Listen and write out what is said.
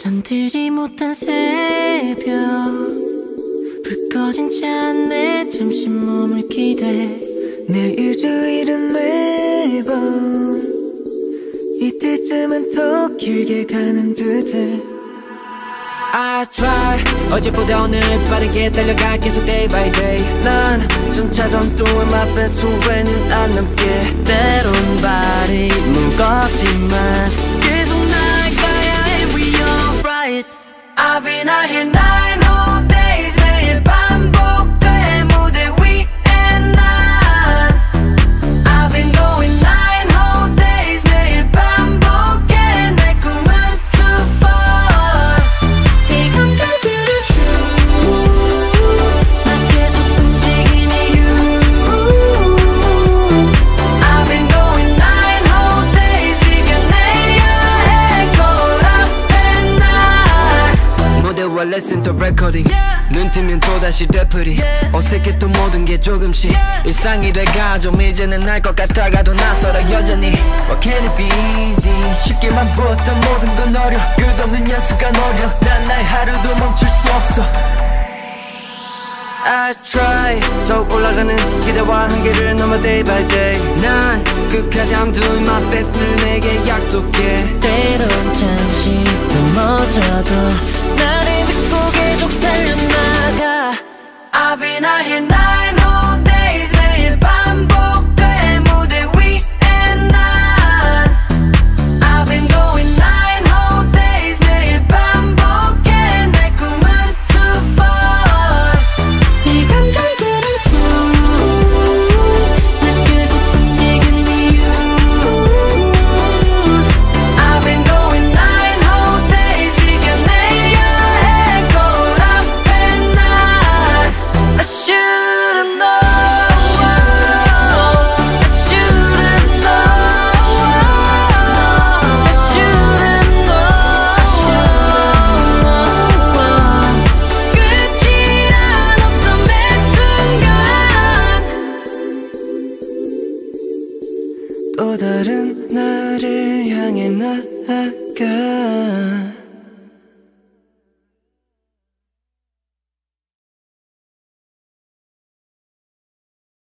잠들지 못한 새벽. 불 꺼진 차안에 잠시 몸을 기대 내 일주일은 매번 이때쯤은 더 길게 가는 듯해. I try. 어제보다 오늘 빠르게 달려가 계속 day by day. 난 숨차던 또 음악배 후회는 안 남게 또 레코딩 눈 뜨면 또다시 되풀이. 어색했던 모든 게 조금씩. 일상이 돼가죠 이제는 알 것 같다가도 낯설어 여전히. What can it be easy? 쉽게만 보았던 모든 건 어려. 끝없는 연습과 노력. 난 단 하루도 멈출 수 없어. I try. 더욱 올라가는 기대와 한계를 넘어 day by day. 난 끝까지 I'm doing my best를 내게 약속해. 때론 잠시 넘어져도 또 다른 나를